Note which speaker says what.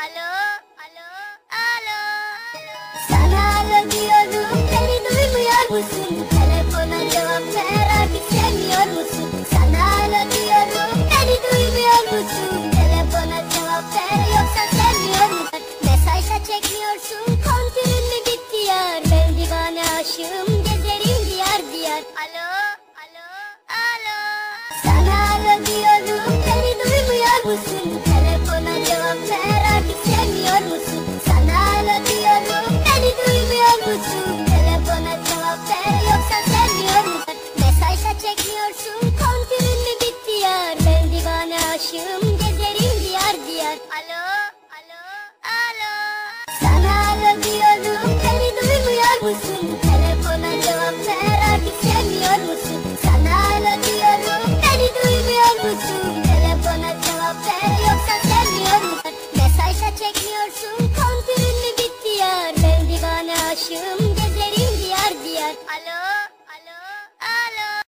Speaker 1: Alo, alo, alo.
Speaker 2: Sana alo diyorum beni duymuyor musun? Telefona cevap ver artık sevmiyor musun? Sana alo beni duymuyor musun? Telefona cevap ver yoksa sevmiyor musun? Mesaj da çekmiyorsun kontürün mü bitti yar? Ben divane aşığım gezerim diyar diyar
Speaker 1: Alo, alo, alo.
Speaker 2: Sana alo beni duymuyor musun? Telefona cevap ver yoksa sevmiyor musun? Mesaj da çekmiyorsun kontürün mü bitti yar? Ben divane aşığım gezerim diyar
Speaker 1: Alo, alo, alo.
Speaker 2: Sana diyorum beni duymuyor musun? Telefona cevap ver artık sevmiyor musun? Sana diyorum beni duymuyor musun? Telefona cevap ver yoksa sevmiyor musun?